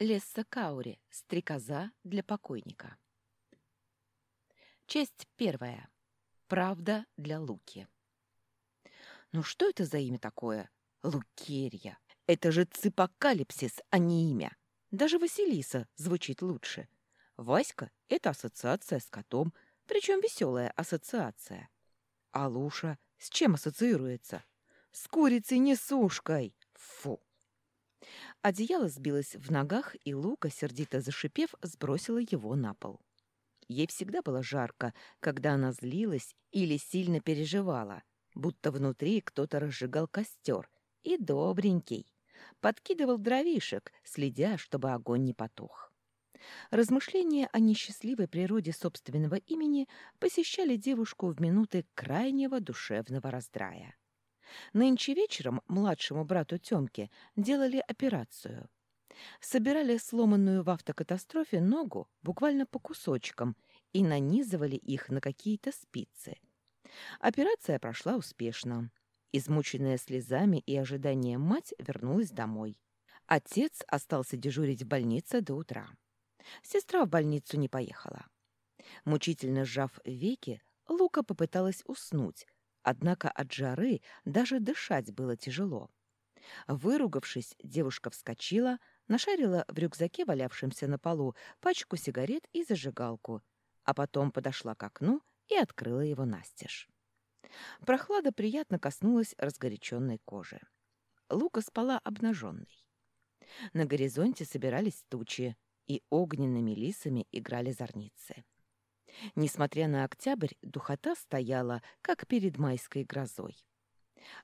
Лесса Каури. Стрекоза для покойника. Часть первая. Правда для Луки. Ну что это за имя такое? Лукерья. Это же ципокалипсис, а не имя. Даже Василиса звучит лучше. Васька — это ассоциация с котом, причем веселая ассоциация. А Луша с чем ассоциируется? С курицей-несушкой. Фу! Одеяло сбилось в ногах, и Лука, сердито зашипев, сбросила его на пол. Ей всегда было жарко, когда она злилась или сильно переживала, будто внутри кто-то разжигал костер, и добренький. Подкидывал дровишек, следя, чтобы огонь не потух. Размышления о несчастливой природе собственного имени посещали девушку в минуты крайнего душевного раздрая. Нынче вечером младшему брату Тёмке делали операцию. Собирали сломанную в автокатастрофе ногу буквально по кусочкам и нанизывали их на какие-то спицы. Операция прошла успешно. Измученная слезами и ожиданием мать вернулась домой. Отец остался дежурить в больнице до утра. Сестра в больницу не поехала. Мучительно сжав веки, Лука попыталась уснуть, однако от жары даже дышать было тяжело. Выругавшись, девушка вскочила, нашарила в рюкзаке, валявшемся на полу, пачку сигарет и зажигалку, а потом подошла к окну и открыла его настежь. Прохлада приятно коснулась разгоряченной кожи. Лука спала обнаженной. На горизонте собирались тучи, и огненными лисами играли зорницы. Несмотря на октябрь, духота стояла, как перед майской грозой.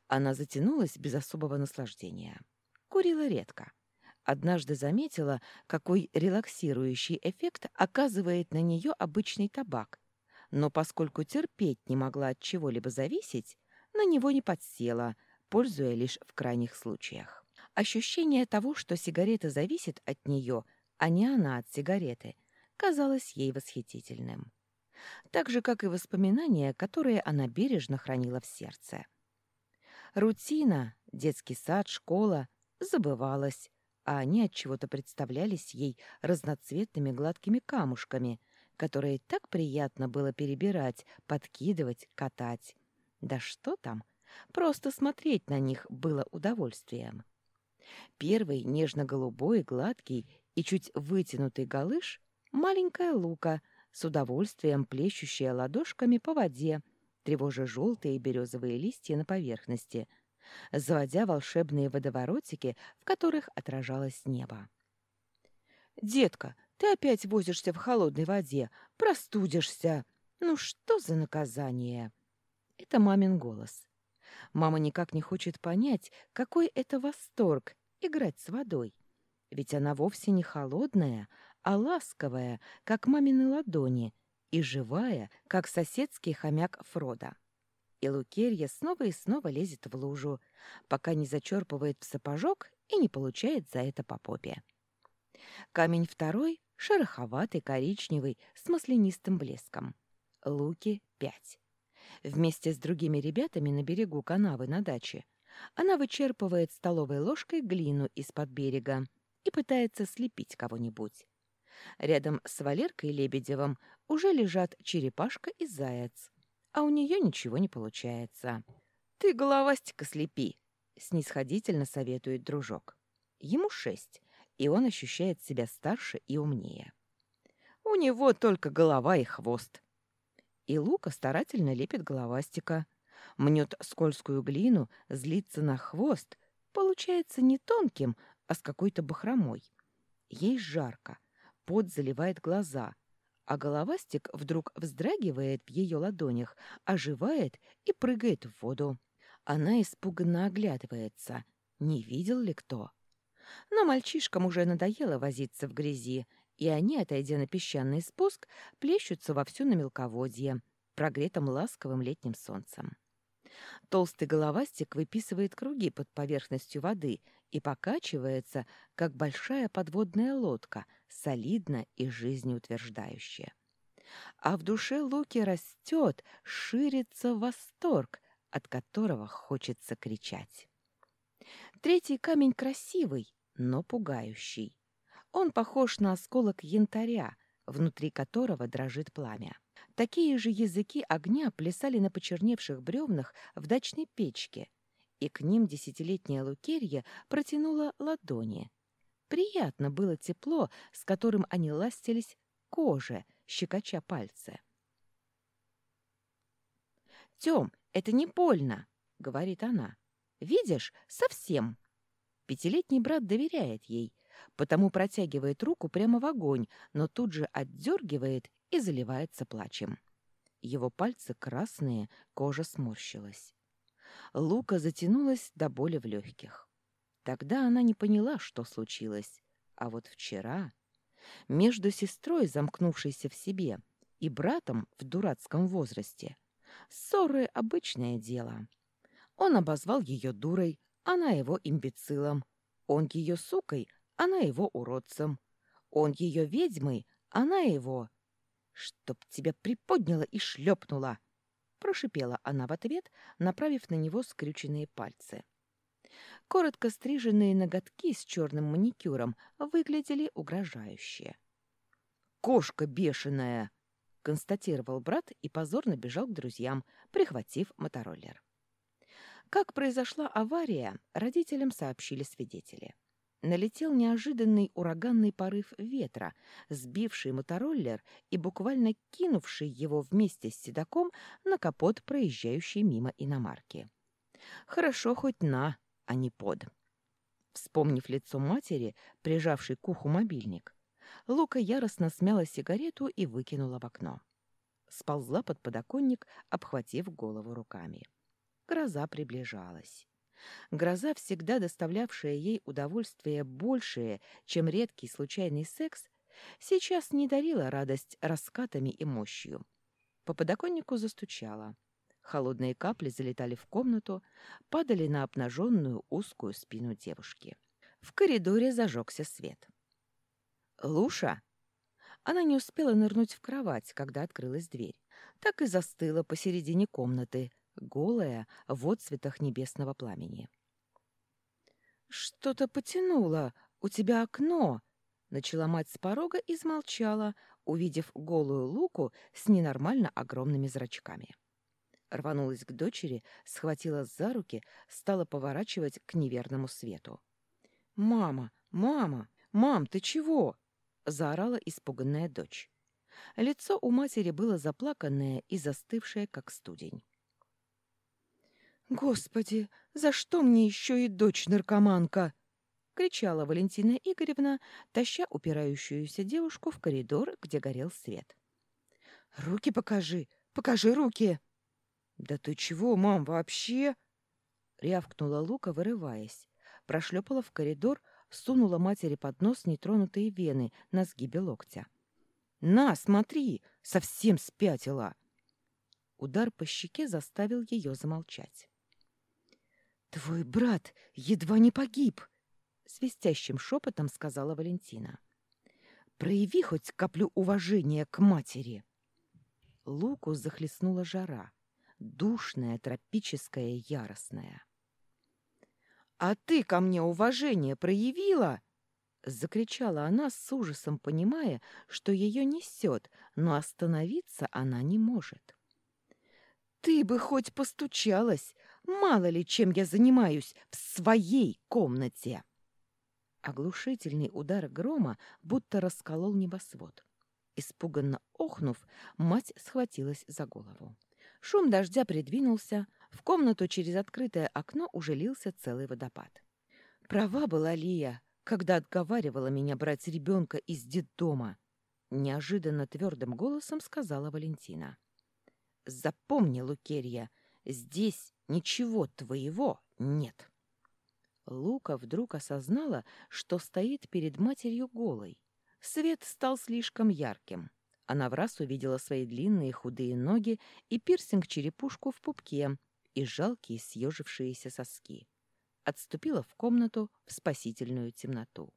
Она затянулась без особого наслаждения. Курила редко. Однажды заметила, какой релаксирующий эффект оказывает на нее обычный табак, но поскольку терпеть не могла от чего-либо зависеть, на него не подсела, пользуя лишь в крайних случаях. Ощущение того, что сигарета зависит от нее, а не она от сигареты, казалось ей восхитительным так же, как и воспоминания, которые она бережно хранила в сердце. Рутина, детский сад, школа забывалась, а они от чего-то представлялись ей разноцветными гладкими камушками, которые так приятно было перебирать, подкидывать, катать. Да что там, просто смотреть на них было удовольствием. Первый нежно-голубой, гладкий и чуть вытянутый галыш — маленькая лука, с удовольствием плещущая ладошками по воде, тревожа желтые березовые листья на поверхности, заводя волшебные водоворотики, в которых отражалось небо. «Детка, ты опять возишься в холодной воде, простудишься. Ну что за наказание?» Это мамин голос. Мама никак не хочет понять, какой это восторг — играть с водой. Ведь она вовсе не холодная, а ласковая, как мамины ладони, и живая, как соседский хомяк Фрода. И Лукерья снова и снова лезет в лужу, пока не зачерпывает в сапожок и не получает за это по попе. Камень второй — шероховатый, коричневый, с маслянистым блеском. Луки — пять. Вместе с другими ребятами на берегу канавы на даче она вычерпывает столовой ложкой глину из-под берега и пытается слепить кого-нибудь. Рядом с Валеркой Лебедевым уже лежат черепашка и заяц, а у нее ничего не получается. «Ты головастика слепи!» — снисходительно советует дружок. Ему шесть, и он ощущает себя старше и умнее. У него только голова и хвост. И Лука старательно лепит головастика. Мнет скользкую глину, злится на хвост. Получается не тонким, а с какой-то бахромой. Ей жарко, пот заливает глаза, а головастик вдруг вздрагивает в ее ладонях, оживает и прыгает в воду. Она испуганно оглядывается, не видел ли кто. Но мальчишкам уже надоело возиться в грязи, и они, отойдя на песчаный спуск, плещутся вовсю на мелководье, прогретом ласковым летним солнцем. Толстый головастик выписывает круги под поверхностью воды и покачивается, как большая подводная лодка, солидно и жизнеутверждающе. А в душе Луки растет, ширится восторг, от которого хочется кричать. Третий камень красивый, но пугающий. Он похож на осколок янтаря, внутри которого дрожит пламя. Такие же языки огня плясали на почерневших бревнах в дачной печке, и к ним десятилетняя Лукерья протянула ладони. Приятно было тепло, с которым они ластились коже, щекоча пальцы. «Тем, это не больно!» — говорит она. «Видишь, совсем!» Пятилетний брат доверяет ей, потому протягивает руку прямо в огонь, но тут же отдергивает и заливается плачем. Его пальцы красные, кожа сморщилась. Лука затянулась до боли в легких. Тогда она не поняла, что случилось. А вот вчера между сестрой, замкнувшейся в себе, и братом в дурацком возрасте, ссоры — обычное дело. Он обозвал ее дурой, она его имбецилом. Он ее сукой, она его уродцем. Он ее ведьмой, она его... «Чтоб тебя приподняла и шлепнула!» Прошипела она в ответ, направив на него скрюченные пальцы. Коротко стриженные ноготки с черным маникюром выглядели угрожающе. «Кошка бешеная!» — констатировал брат и позорно бежал к друзьям, прихватив мотороллер. Как произошла авария, родителям сообщили свидетели налетел неожиданный ураганный порыв ветра, сбивший мотороллер и буквально кинувший его вместе с седаком на капот проезжающей мимо иномарки. Хорошо хоть на, а не под. Вспомнив лицо матери, прижавшей к уху мобильник, Лука яростно смяла сигарету и выкинула в окно. Сползла под подоконник, обхватив голову руками. Гроза приближалась. Гроза, всегда доставлявшая ей удовольствие большее, чем редкий случайный секс, сейчас не дарила радость раскатами и мощью. По подоконнику застучала. Холодные капли залетали в комнату, падали на обнаженную узкую спину девушки. В коридоре зажегся свет. «Луша!» Она не успела нырнуть в кровать, когда открылась дверь. Так и застыла посередине комнаты, голая, в отцветах небесного пламени. «Что-то потянуло! У тебя окно!» Начала мать с порога и смолчала, увидев голую луку с ненормально огромными зрачками. Рванулась к дочери, схватила за руки, стала поворачивать к неверному свету. «Мама! Мама! Мам, ты чего?» — заорала испуганная дочь. Лицо у матери было заплаканное и застывшее, как студень. «Господи, за что мне еще и дочь-наркоманка?» — кричала Валентина Игоревна, таща упирающуюся девушку в коридор, где горел свет. «Руки покажи! Покажи руки!» «Да ты чего, мам, вообще?» — рявкнула Лука, вырываясь. Прошлепала в коридор, сунула матери под нос нетронутые вены на сгибе локтя. «На, смотри! Совсем спятила!» Удар по щеке заставил ее замолчать. «Твой брат едва не погиб!» — свистящим шепотом сказала Валентина. «Прояви хоть каплю уважения к матери!» Луку захлестнула жара, душная, тропическая, яростная. «А ты ко мне уважение проявила?» Закричала она с ужасом, понимая, что ее несет, но остановиться она не может. «Ты бы хоть постучалась, Мало ли, чем я занимаюсь в своей комнате. Оглушительный удар грома будто расколол небосвод. Испуганно охнув, мать схватилась за голову. Шум дождя придвинулся, в комнату через открытое окно уже лился целый водопад. Права была Лия, когда отговаривала меня брать ребенка из детдома. Неожиданно твердым голосом сказала Валентина. «Запомни, Лукерья, здесь Ничего твоего нет. Лука вдруг осознала, что стоит перед матерью голой. Свет стал слишком ярким. Она в раз увидела свои длинные худые ноги и пирсинг-черепушку в пупке и жалкие съежившиеся соски. Отступила в комнату в спасительную темноту.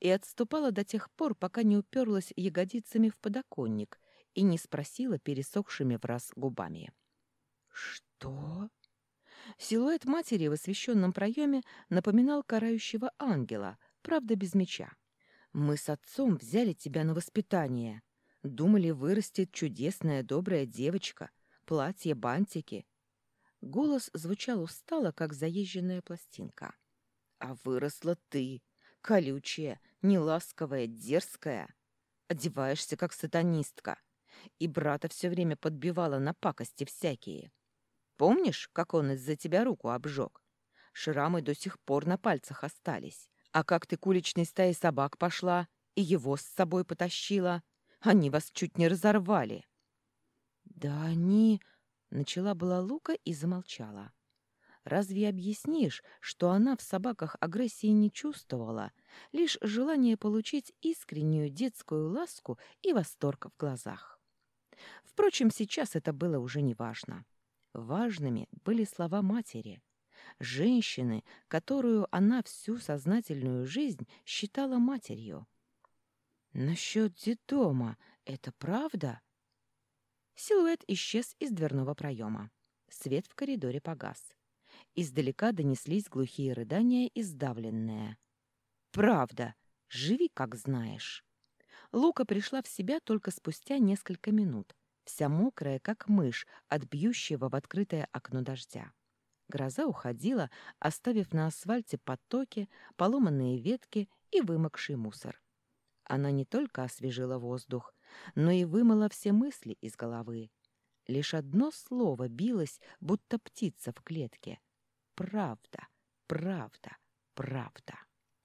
И отступала до тех пор, пока не уперлась ягодицами в подоконник и не спросила пересохшими в раз губами. «Что?» Силуэт матери в освещенном проеме напоминал карающего ангела, правда, без меча. Мы с отцом взяли тебя на воспитание. Думали, вырастет чудесная добрая девочка. Платье, бантики. Голос звучал устало, как заезженная пластинка. А выросла ты, колючая, неласковая, дерзкая. Одеваешься, как сатанистка. И брата все время подбивала на пакости всякие. Помнишь, как он из-за тебя руку обжег? Шрамы до сих пор на пальцах остались. А как ты к уличной стае собак пошла и его с собой потащила? Они вас чуть не разорвали. Да они... Начала была Лука и замолчала. Разве объяснишь, что она в собаках агрессии не чувствовала, лишь желание получить искреннюю детскую ласку и восторг в глазах? Впрочем, сейчас это было уже неважно. Важными были слова матери, женщины, которую она всю сознательную жизнь считала матерью. «Насчет детдома это правда?» Силуэт исчез из дверного проема. Свет в коридоре погас. Издалека донеслись глухие рыдания и сдавленные. «Правда! Живи, как знаешь!» Лука пришла в себя только спустя несколько минут, вся мокрая, как мышь, от бьющего в открытое окно дождя. Гроза уходила, оставив на асфальте потоки, поломанные ветки и вымокший мусор. Она не только освежила воздух, но и вымыла все мысли из головы. Лишь одно слово билось, будто птица в клетке — Правда, правда, правда.